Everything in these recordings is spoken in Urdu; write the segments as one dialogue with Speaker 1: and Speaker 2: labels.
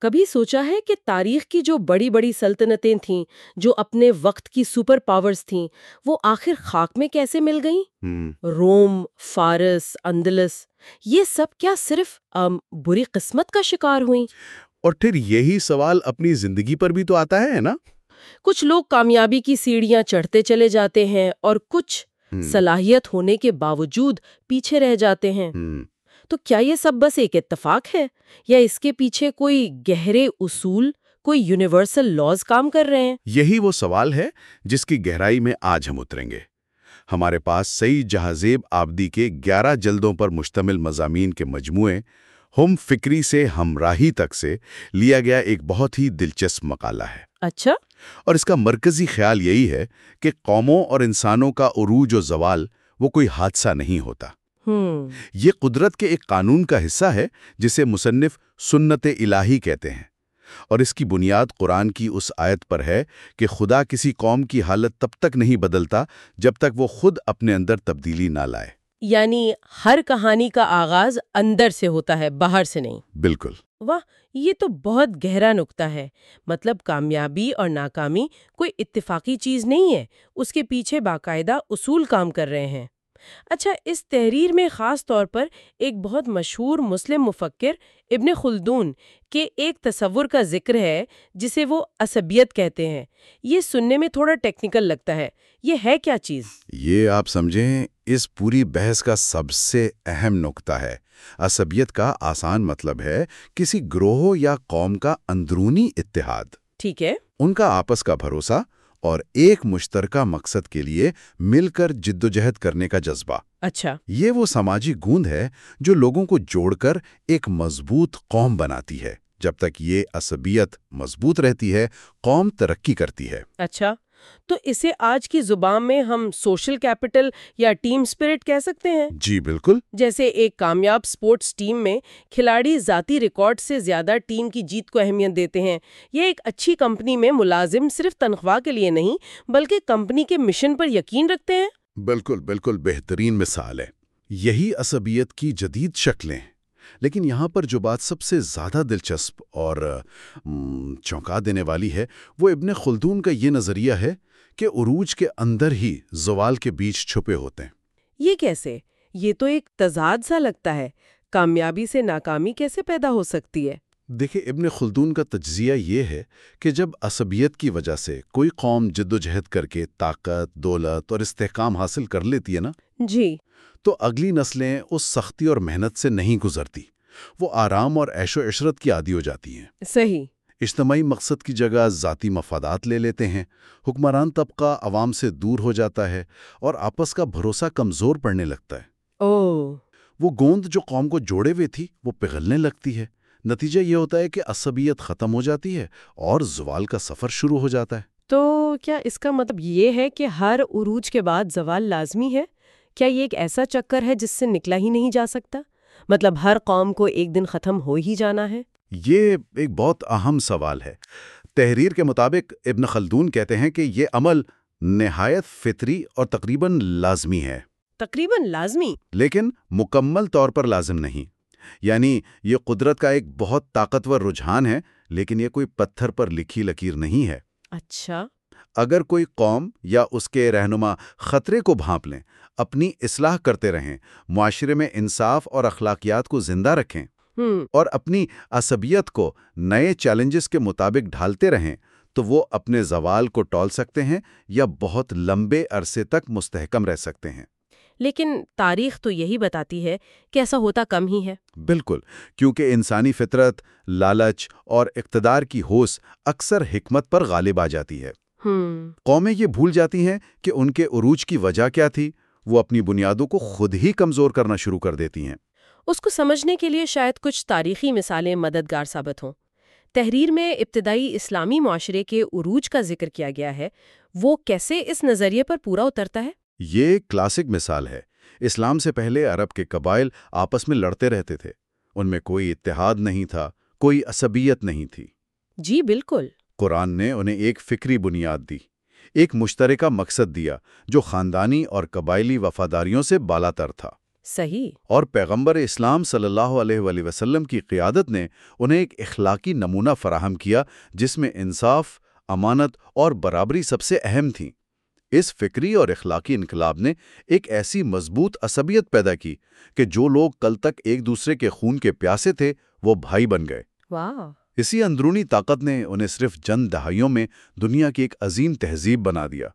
Speaker 1: کبھی سوچا ہے کہ تاریخ کی جو بڑی بڑی سلطنتیں تھیں جو اپنے وقت کی سپر پاورز تھیں وہ آخر خاک میں کیسے مل گئیں؟ روم فارس اندلس یہ سب کیا صرف ام، بری قسمت کا شکار ہوئیں؟
Speaker 2: اور پھر یہی سوال اپنی زندگی پر بھی تو آتا ہے نا؟
Speaker 1: کچھ لوگ کامیابی کی سیڑھیاں چڑھتے چلے جاتے ہیں اور کچھ صلاحیت ہونے کے باوجود پیچھے رہ جاتے ہیں۔ تو کیا یہ سب بس ایک اتفاق ہے؟ یا اس کے پیچھے کوئی گہرے اصول کوئی یونیورسل لاز کام کر رہے ہیں؟
Speaker 2: یہی وہ سوال ہے جس کی گہرائی میں آج ہم اتریں گے۔ ہمارے پاس سعید جہازیب آبدی کے گیارہ جلدوں پر مشتمل مضامین کے مجموعے ہم فکری سے ہمراہی تک سے لیا گیا ایک بہت ہی دلچسپ مقالہ ہے۔
Speaker 1: اچھا۔
Speaker 2: اور اس کا مرکزی خیال یہی ہے کہ قوموں اور انسانوں کا عروج و زوال وہ کوئی حادثہ نہیں ہوتا۔ یہ قدرت کے ایک قانون کا حصہ ہے جسے مصنف سنت الہی کہتے ہیں۔ اور اس کی بنیاد قرآن کی اس آیت پر ہے کہ خدا کسی قوم کی حالت تب تک نہیں بدلتا جب تک وہ خود اپنے اندر تبدیلی نہ لائے۔
Speaker 1: یعنی ہر کہانی کا آغاز اندر سے ہوتا ہے باہر سے نہیں۔
Speaker 2: بالکل۔
Speaker 1: واہ یہ تو بہت گہرا نکتہ ہے۔ مطلب کامیابی اور ناکامی کوئی اتفاقی چیز نہیں ہے۔ اس کے پیچھے باقاعدہ اصول کام کر رہے ہیں۔ اچھا اس تحریر میں خاص طور پر ایک بہت مشہور مسلم مفکر ابن خلدون کے ایک تصور کا ذکر ہے جسے وہ عصبیت کہتے ہیں۔ یہ سننے میں تھوڑا ٹیکنیکل لگتا ہے۔ یہ ہے کیا چیز؟
Speaker 2: یہ آپ سمجھیں اس پوری بحث کا سب سے اہم نقطہ ہے۔ عصبیت کا آسان مطلب ہے کسی گروہ یا قوم کا اندرونی اتحاد۔
Speaker 1: ٹھیک ہے۔
Speaker 2: ان کا آپس کا بھروسہ اور ایک مشترکہ مقصد کے لیے مل کر جدوجہد کرنے کا جذبہ۔
Speaker 1: اچھا۔
Speaker 2: یہ وہ سماجی گوند ہے جو لوگوں کو جوڑ کر ایک مضبوط قوم بناتی ہے جب تک یہ عصبیت مضبوط رہتی ہے قوم ترقی کرتی ہے۔
Speaker 1: اچھا۔ تو اسے آج کی زبان میں ہم سوشل کیپٹل یا ٹیم اسپرٹ کہہ سکتے ہیں؟
Speaker 2: جی بالکل۔
Speaker 1: جیسے ایک کامیاب سپورٹس ٹیم میں کھلاڑی ذاتی ریکارڈ سے زیادہ ٹیم کی جیت کو اہمیت دیتے ہیں۔ یہ ایک اچھی کمپنی میں ملازم صرف تنخواہ کے لیے نہیں بلکہ کمپنی کے مشن پر یقین رکھتے ہیں۔
Speaker 2: بالکل بالکل بہترین مثال ہے۔ یہی عصبیت کی جدید شکلیں۔ لیکن یہاں پر جو بات سب سے زیادہ دلچسپ اور چونکا دینے والی ہے وہ ابن خلدون کا یہ نظریہ ہے کہ عروج کے اندر ہی زوال کے بیچ چھپے ہوتے ہیں۔
Speaker 1: یہ کیسے؟ یہ تو ایک تضاد سا لگتا ہے۔ کامیابی سے ناکامی کیسے پیدا ہو سکتی ہے؟
Speaker 2: دیکھیں ابن خلدون کا تجزیہ یہ ہے کہ جب عصبیت کی وجہ سے کوئی قوم جدوجہد کر کے طاقت دولت اور استحکام حاصل کر لیتی ہے نا؟
Speaker 1: جی۔
Speaker 2: تو اگلی نسلیں اس سختی اور محنت سے نہیں گزرتی۔ وہ آرام اور عیش و عشرت کی عادی ہو جاتی ہیں۔
Speaker 1: صحیح۔
Speaker 2: اجتماعی مقصد کی جگہ ذاتی مفادات لے لیتے ہیں۔ حکمران طبقہ عوام سے دور ہو جاتا ہے اور آپس کا بھروسہ کمزور پڑنے لگتا ہے۔
Speaker 1: او
Speaker 2: وہ گوند جو قوم کو جوڑے ہوئے تھی وہ پگھلنے لگتی ہے۔ نتیجہ یہ ہوتا ہے کہ عصبیت ختم ہو جاتی ہے اور زوال کا سفر شروع ہو جاتا ہے۔
Speaker 1: تو کیا اس کا مطلب یہ ہے کہ ہر عروج کے بعد زوال لازمی ہے؟ کیا یہ ایک ایسا چکر ہے جس سے نکلا ہی نہیں جا سکتا؟ مطلب ہر قوم کو ایک دن ختم ہو ہی جانا ہے؟
Speaker 2: یہ ایک بہت اہم سوال ہے۔ تحریر کے مطابق ابن خلدون کہتے ہیں کہ یہ عمل نہایت فطری اور تقریباً لازمی ہے۔
Speaker 1: تقریباً لازمی؟
Speaker 2: لیکن مکمل طور پر لازم نہیں۔ یعنی یہ قدرت کا ایک بہت طاقتور رجحان ہے لیکن یہ کوئی پتھر پر لکھی لکیر نہیں ہے۔
Speaker 1: اچھا۔
Speaker 2: اگر کوئی قوم یا اس کے رہنما خطرے کو بھانپ لیں اپنی اصلاح کرتے رہیں معاشرے میں انصاف اور اخلاقیات کو زندہ رکھیں۔ اور اپنی عصبیت کو نئے چیلنجز کے مطابق ڈھالتے رہیں تو وہ اپنے زوال کو ٹال سکتے ہیں یا بہت لمبے عرصے تک مستحکم رہ سکتے ہیں۔
Speaker 1: لیکن تاریخ تو یہی بتاتی ہے کہ ایسا ہوتا کم ہی ہے۔
Speaker 2: بالکل کیونکہ انسانی فطرت لالچ اور اقتدار کی ہوس اکثر حکمت پر غالب آ جاتی ہے۔ قومیں یہ بھول جاتی ہیں کہ ان کے عروج کی وجہ کیا تھی۔ وہ اپنی بنیادوں کو خود ہی کمزور کرنا شروع کر دیتی ہیں۔
Speaker 1: اس کو سمجھنے کے لیے شاید کچھ تاریخی مثالیں مددگار ثابت ہوں۔ تحریر میں ابتدائی اسلامی معاشرے کے عروج کا ذکر کیا گیا ہے۔ وہ کیسے اس نظریے پر پورا اترتا ہے؟
Speaker 2: یہ کلاسک مثال ہے۔ اسلام سے پہلے عرب کے قبائل آپس میں لڑتے رہتے تھے۔ ان میں کوئی اتحاد نہیں تھا کوئی عصبیت نہیں تھی۔
Speaker 1: جی بالکل۔
Speaker 2: قرآن نے انہیں ایک فکری بنیاد دی۔ ایک مشترکہ مقصد دیا جو خاندانی اور قبائلی وفاداریوں سے بالا تر تھا۔
Speaker 1: صحیح۔
Speaker 2: اور پیغمبر اسلام صلی اللہ علیہ وآلہ وسلم کی قیادت نے انہیں ایک اخلاقی نمونہ فراہم کیا جس میں انصاف امانت اور برابری سب سے اہم تھیں۔ اس فکری اور اخلاقی انقلاب نے ایک ایسی مضبوط عصبیت پیدا کی کہ جو لوگ کل تک ایک دوسرے کے خون کے پیاسے تھے وہ بھائی بن گئے۔
Speaker 1: واہ!
Speaker 2: اسی اندرونی طاقت نے انہیں صرف چند دہائیوں میں دنیا کی ایک عظیم تہذیب بنا دیا۔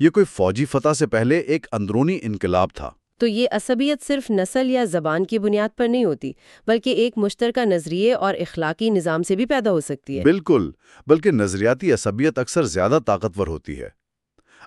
Speaker 2: یہ کوئی فوجی فتح سے پہلے ایک اندرونی انقلاب تھا۔
Speaker 1: تو یہ عصبیت صرف نسل یا زبان کی بنیاد پر نہیں ہوتی بلکہ ایک مشترکہ نظریے اور اخلاقی نظام سے بھی پیدا ہو سکتی ہے۔
Speaker 2: بالکل بلکہ نظریاتی عصبیت اکثر زیادہ طاقتور ہوتی ہے۔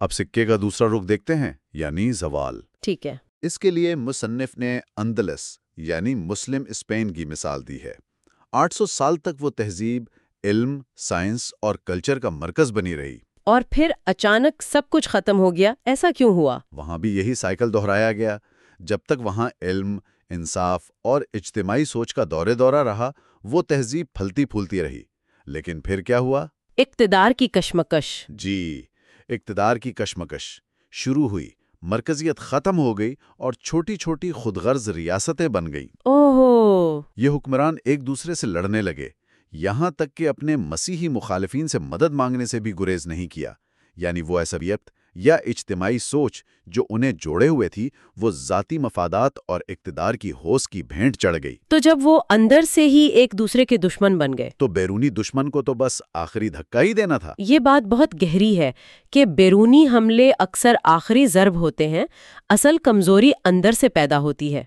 Speaker 2: اب سکے کا دوسرا رخ دیکھتے ہیں یعنی زوال۔
Speaker 1: ٹھیک ہے۔
Speaker 2: اس کے لیے مصنف نے اندلس یعنی مسلم اسپین کی مثال دی ہے۔ آٹھ سو سال تک وہ تہذیب علم سائنس اور کلچر کا مرکز بنی رہی۔
Speaker 1: اور پھر اچانک سب کچھ ختم ہو گیا ایسا کیوں ہوا؟
Speaker 2: وہاں بھی یہی سائیکل دہرایا گیا۔ جب تک وہاں علم انصاف اور اجتماعی سوچ کا دورے دورہ رہا وہ تہذیب پھلتی پھولتی رہی۔ لیکن پھر کیا ہوا؟
Speaker 1: اقتدار کی کشمکش۔
Speaker 2: جی اقتدار کی کشمکش شروع ہوئی۔ مرکزیت ختم ہو گئی اور چھوٹی چھوٹی خود غرض ریاستیں بن گئیں۔
Speaker 1: اوہو۔
Speaker 2: یہ حکمران ایک دوسرے سے لڑنے لگے۔ یہاں تک کہ اپنے مسیحی مخالفین سے مدد مانگنے سے بھی گریز نہیں کیا۔ یعنی وہ عصبیت یا اجتماعی سوچ جو انہیں جوڑے ہوئے تھی وہ ذاتی مفادات اور اقتدار کی ہوس کی بھینٹ چڑھ گئی۔
Speaker 1: تو جب وہ اندر سے ہی ایک دوسرے کے دشمن بن گئے۔
Speaker 2: تو بیرونی دشمن کو تو بس آخری دھکا ہی دینا تھا۔
Speaker 1: یہ بات بہت گہری ہے کہ بیرونی حملے اکثر آخری ضرب ہوتے ہیں اصل کمزوری اندر سے پیدا ہوتی ہے۔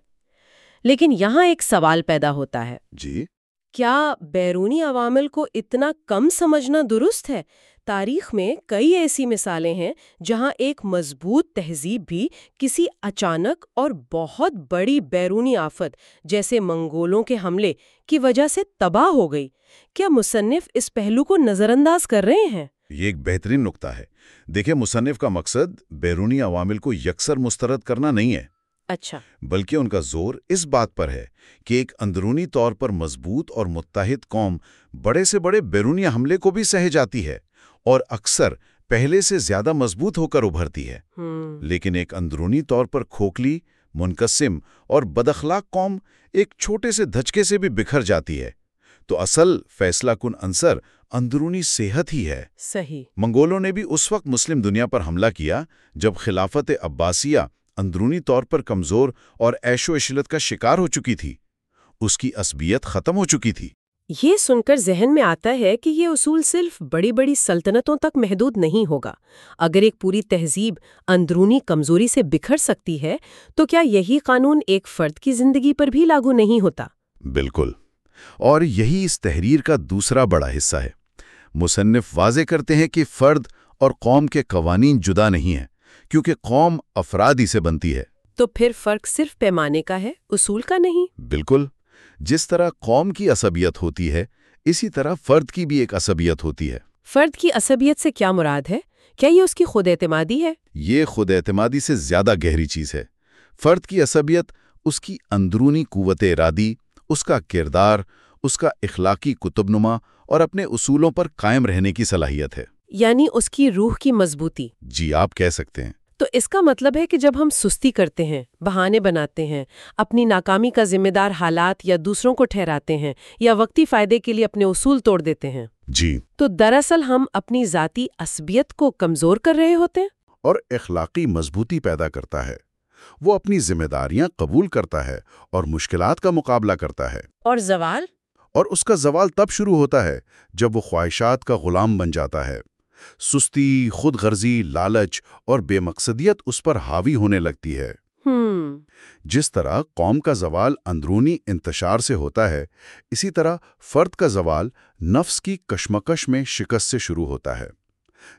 Speaker 1: لیکن یہاں ایک سوال پیدا ہوتا ہے۔
Speaker 2: جی؟
Speaker 1: کیا بیرونی عوامل کو اتنا کم سمجھنا درست ہے تاریخ میں کئی ایسی مثالیں ہیں جہاں ایک مضبوط تہذیب بھی کسی اچانک اور بہت بڑی بیرونی آفت جیسے منگولوں کے حملے کی وجہ سے تباہ ہو گئی۔ کیا مصنف اس پہلو کو نظر انداز کر رہے ہیں؟
Speaker 2: یہ ایک بہترین نقطہ ہے۔ دیکھیں مصنف کا مقصد بیرونی عوامل کو یکسر مسترد کرنا نہیں ہے۔
Speaker 1: اچھا۔
Speaker 2: بلکہ ان کا زور اس بات پر ہے کہ ایک اندرونی طور پر مضبوط اور متحد قوم بڑے سے بڑے بیرونی حملے کو بھی سہ جاتی ہے۔ اور اکثر پہلے سے زیادہ مضبوط ہو کر ابھرتی ہے۔ لیکن ایک اندرونی طور پر کھوکھلی منقسم اور بداخلاق قوم ایک چھوٹے سے دھچکے سے بھی بکھر جاتی ہے۔ تو اصل فیصلہ کن عنصر اندرونی صحت ہی ہے۔
Speaker 1: صحیح۔
Speaker 2: منگولوں نے بھی اس وقت مسلم دنیا پر حملہ کیا جب خلافت عباسیہ اندرونی طور پر کمزور اور عیش و عشلت کا شکار ہو چکی تھی۔ اس کی عصبیت ختم ہو چکی تھی۔
Speaker 1: یہ سن کر ذہن میں آتا ہے کہ یہ اصول صرف بڑی بڑی سلطنتوں تک محدود نہیں ہوگا۔ اگر ایک پوری تہذیب اندرونی کمزوری سے بکھر سکتی ہے تو کیا یہی قانون ایک فرد کی زندگی پر بھی لاگو نہیں ہوتا؟
Speaker 2: بالکل۔ اور یہی اس تحریر کا دوسرا بڑا حصہ ہے۔ مصنف واضح کرتے ہیں کہ فرد اور قوم کے قوانین جدا نہیں ہیں کیونکہ قوم افراد ہی سے بنتی ہے۔
Speaker 1: تو پھر فرق صرف پیمانے کا ہے اصول کا نہیں؟
Speaker 2: بالکل۔ جس طرح قوم کی عصبیت ہوتی ہے اسی طرح فرد کی بھی ایک عصبیت ہوتی ہے۔
Speaker 1: فرد کی عصبیت سے کیا مراد ہے؟ کیا یہ اس کی خود اعتمادی ہے؟
Speaker 2: یہ خود اعتمادی سے زیادہ گہری چیز ہے۔ فرد کی عصبیت اس کی اندرونی قوت ارادی اس کا کردار اس کا اخلاقی کتب نما اور اپنے اصولوں پر قائم رہنے کی صلاحیت ہے۔
Speaker 1: یعنی اس کی روح کی مضبوطی۔
Speaker 2: جی آپ کہہ سکتے ہیں۔
Speaker 1: تو اس کا مطلب ہے کہ جب ہم سستی کرتے ہیں بہانے بناتے ہیں اپنی ناکامی کا ذمہ دار حالات یا دوسروں کو ٹھہراتے ہیں یا وقتی فائدے کے لیے اپنے اصول توڑ دیتے ہیں۔
Speaker 2: جی۔
Speaker 1: تو دراصل ہم اپنی ذاتی عصبیت کو کمزور کر رہے ہوتے ہیں؟
Speaker 2: اور اخلاقی مضبوطی پیدا کرتا ہے۔ وہ اپنی ذمہ داریاں قبول کرتا ہے اور مشکلات کا مقابلہ کرتا ہے۔
Speaker 1: اور زوال؟
Speaker 2: اور اس کا زوال تب شروع ہوتا ہے جب وہ خواہشات کا غلام بن جاتا ہے۔ سستی خود غرضی لالچ اور بے مقصدیت اس پر حاوی ہونے لگتی ہے۔
Speaker 1: ہم
Speaker 2: جس طرح قوم کا زوال اندرونی انتشار سے ہوتا ہے اسی طرح فرد کا زوال نفس کی کشمکش میں شکست سے شروع ہوتا ہے۔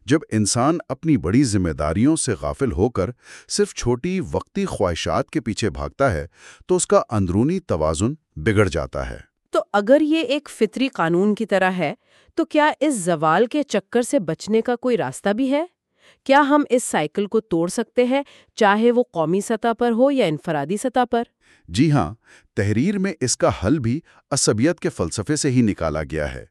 Speaker 2: جب انسان اپنی بڑی ذمہ داریوں سے غافل ہو کر صرف چھوٹی وقتی خواہشات کے پیچھے بھاگتا ہے تو اس کا اندرونی توازن بگڑ جاتا ہے۔
Speaker 1: اگر یہ ایک فطری قانون کی طرح ہے تو کیا اس زوال کے چکر سے بچنے کا کوئی راستہ بھی ہے؟ کیا ہم اس سائیکل کو توڑ سکتے ہیں چاہے وہ قومی سطح پر ہو یا انفرادی سطح پر؟
Speaker 2: جی ہاں تحریر میں اس کا حل بھی عصبیت کے فلسفے سے ہی نکالا گیا ہے۔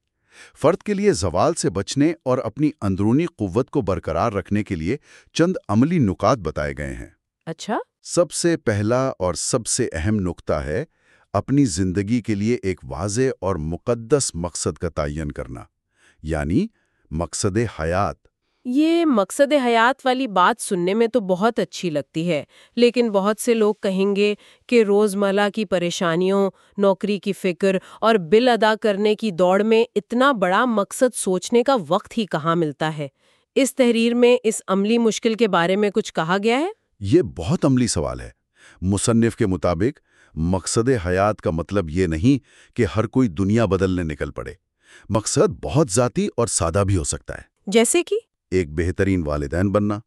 Speaker 2: فرد کے لیے زوال سے بچنے اور اپنی اندرونی قوت کو برقرار رکھنے کے لیے چند عملی نکات بتائے گئے ہیں۔
Speaker 1: اچھا۔
Speaker 2: سب سے پہلا اور سب سے اہم نقطہ ہے اپنی زندگی کے لیے ایک واضح اور مقدس مقصد کا تعین کرنا یعنی مقصد حیات۔
Speaker 1: یہ مقصد حیات والی بات سننے میں تو بہت اچھی لگتی ہے لیکن بہت سے لوگ کہیں گے کہ روزمرہ کی پریشانیوں نوکری کی فکر اور بل ادا کرنے کی دوڑ میں اتنا بڑا مقصد سوچنے کا وقت ہی کہاں ملتا ہے؟ اس تحریر میں اس عملی مشکل کے بارے میں کچھ کہا گیا ہے؟
Speaker 2: یہ بہت عملی سوال ہے۔ مصنف کے مطابق مقصد حیات کا مطلب یہ نہیں کہ ہر کوئی دنیا بدلنے نکل پڑے۔ مقصد بہت ذاتی اور سادہ بھی ہو سکتا ہے۔
Speaker 1: جیسے کہ؟
Speaker 2: ایک بہترین والدین بننا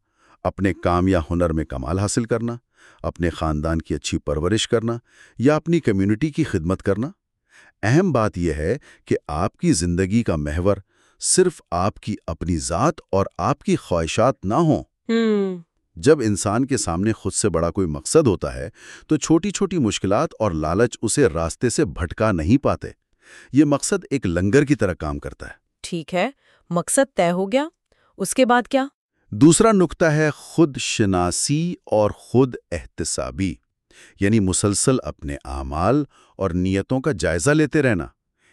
Speaker 2: اپنے کام یا ہنر میں کمال حاصل کرنا اپنے خاندان کی اچھی پرورش کرنا یا اپنی کمیونٹی کی خدمت کرنا۔ اہم بات یہ ہے کہ آپ کی زندگی کا محور صرف آپ کی اپنی ذات اور آپ کی خواہشات نہ ہوں۔ جب انسان کے سامنے خود سے بڑا کوئی مقصد ہوتا ہے تو چھوٹی چھوٹی مشکلات اور لالچ اسے راستے سے بھٹکا نہیں پاتے۔ یہ مقصد ایک لنگر کی طرح کام کرتا ہے۔
Speaker 1: ٹھیک ہے مقصد طے ہو گیا۔ اس کے بعد کیا؟
Speaker 2: دوسرا نقطہ ہے خود شناسی اور خود احتسابی یعنی مسلسل اپنے اعمال اور نیتوں کا جائزہ لیتے رہنا۔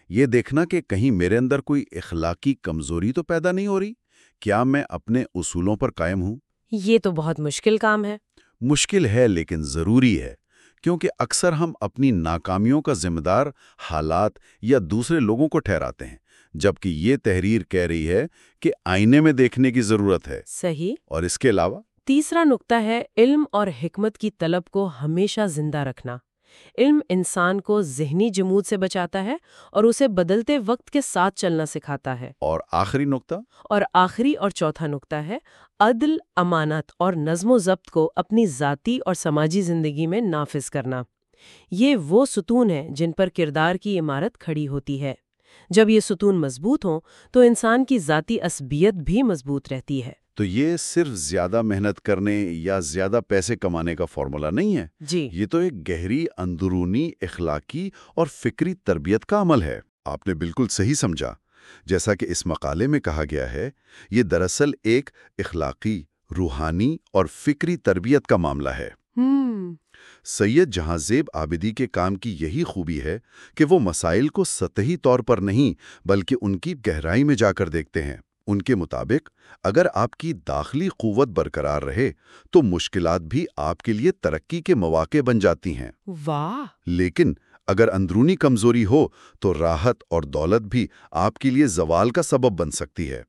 Speaker 2: یہ دیکھنا کہ کہیں میرے اندر کوئی اخلاقی کمزوری تو پیدا نہیں ہو رہی۔ کیا میں اپنے اصولوں پر قائم ہوں؟
Speaker 1: یہ تو بہت مشکل کام ہے۔
Speaker 2: مشکل ہے لیکن ضروری ہے کیونکہ اکثر ہم اپنی ناکامیوں کا ذمہ دار حالات یا دوسرے لوگوں کو ٹھہراتے ہیں جبکہ یہ تحریر کہہ رہی ہے کہ آئینے میں دیکھنے کی ضرورت ہے۔
Speaker 1: صحیح۔
Speaker 2: اور اس کے علاوہ؟
Speaker 1: تیسرا نقطہ ہے علم اور حکمت کی طلب کو ہمیشہ زندہ رکھنا۔ علم انسان کو ذہنی جمود سے بچاتا ہے اور اسے بدلتے وقت کے ساتھ چلنا سکھاتا ہے۔
Speaker 2: اور آخری نقطہ؟
Speaker 1: اور آخری اور چوتھا نقطہ ہے عدل امانت اور نظم و ضبط کو اپنی ذاتی اور سماجی زندگی میں نافذ کرنا۔ یہ وہ ستون ہیں جن پر کردار کی عمارت کھڑی ہوتی ہے۔ جب یہ ستون مضبوط ہوں تو انسان کی ذاتی عصبیت بھی مضبوط رہتی ہے۔
Speaker 2: تو یہ صرف زیادہ محنت کرنے یا زیادہ پیسے کمانے کا فارمولا نہیں ہے۔
Speaker 1: جی۔
Speaker 2: یہ تو ایک گہری اندرونی اخلاقی اور فکری تربیت کا عمل ہے۔ آپ نے بالکل صحیح سمجھا۔ جیسا کہ اس مقالے میں کہا گیا ہے یہ دراصل ایک اخلاقی روحانی اور فکری تربیت کا معاملہ ہے۔
Speaker 1: ہم
Speaker 2: سید جہاں زیب آبدی کے کام کی یہی خوبی ہے کہ وہ مسائل کو سطحی طور پر نہیں بلکہ ان کی گہرائی میں جا کر دیکھتے ہیں۔ ان کے مطابق اگر آپ کی داخلی قوت برقرار رہے تو مشکلات بھی آپ کے لیے ترقی کے مواقع بن جاتی ہیں۔
Speaker 1: واہ!
Speaker 2: لیکن اگر اندرونی کمزوری ہو تو راحت اور دولت بھی آپ کے لیے زوال کا سبب بن سکتی ہے۔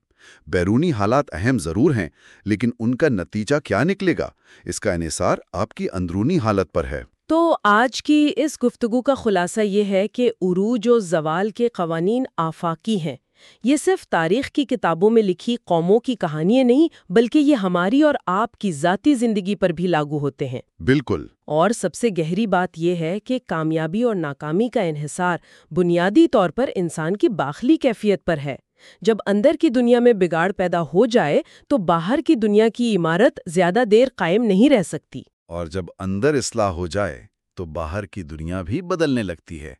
Speaker 2: بیرونی حالات اہم ضرور ہیں لیکن ان کا نتیجہ کیا نکلے گا؟ اس کا انحصار آپ کی اندرونی حالت پر ہے۔
Speaker 1: تو آج کی اس گفتگو کا خلاصہ یہ ہے کہ عروج و زوال کے قوانین آفاقی ہیں۔ یہ صرف تاریخ کی کتابوں میں لکھی قوموں کی کہانیاں نہیں بلکہ یہ ہماری اور آپ کی ذاتی زندگی پر بھی لاگو ہوتے ہیں۔
Speaker 2: بالکل۔
Speaker 1: اور سب سے گہری بات یہ ہے کہ کامیابی اور ناکامی کا انحصار بنیادی طور پر انسان کی باخلی کیفیت پر ہے۔ جب اندر کی دنیا میں بگاڑ پیدا ہو جائے تو باہر کی دنیا کی عمارت زیادہ دیر قائم نہیں رہ سکتی۔
Speaker 2: اور جب اندر اصلاح ہو جائے تو باہر کی دنیا بھی بدلنے لگتی ہے۔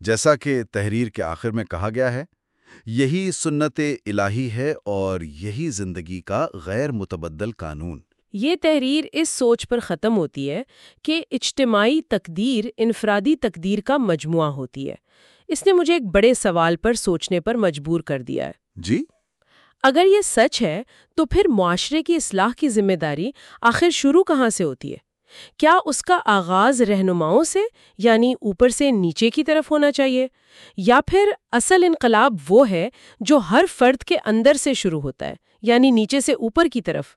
Speaker 2: جیسا کہ تحریر کے آخر میں کہا گیا ہے یہی سنت الہی ہے اور یہی زندگی کا غیر متبدل قانون۔
Speaker 1: یہ تحریر اس سوچ پر ختم ہوتی ہے کہ اجتماعی تقدیر انفرادی تقدیر کا مجموعہ ہوتی ہے۔ اس نے مجھے ایک بڑے سوال پر سوچنے پر مجبور کر دیا ہے۔
Speaker 2: جی؟
Speaker 1: اگر یہ سچ ہے تو پھر معاشرے کی اصلاح کی ذمہ داری آخر شروع کہاں سے ہوتی ہے؟ کیا اس کا آغاز رہنماؤں سے یعنی اوپر سے نیچے کی طرف ہونا چاہیے؟ یا پھر اصل انقلاب وہ ہے جو ہر فرد کے اندر سے شروع ہوتا ہے یعنی نیچے سے اوپر کی طرف؟